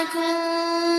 لكم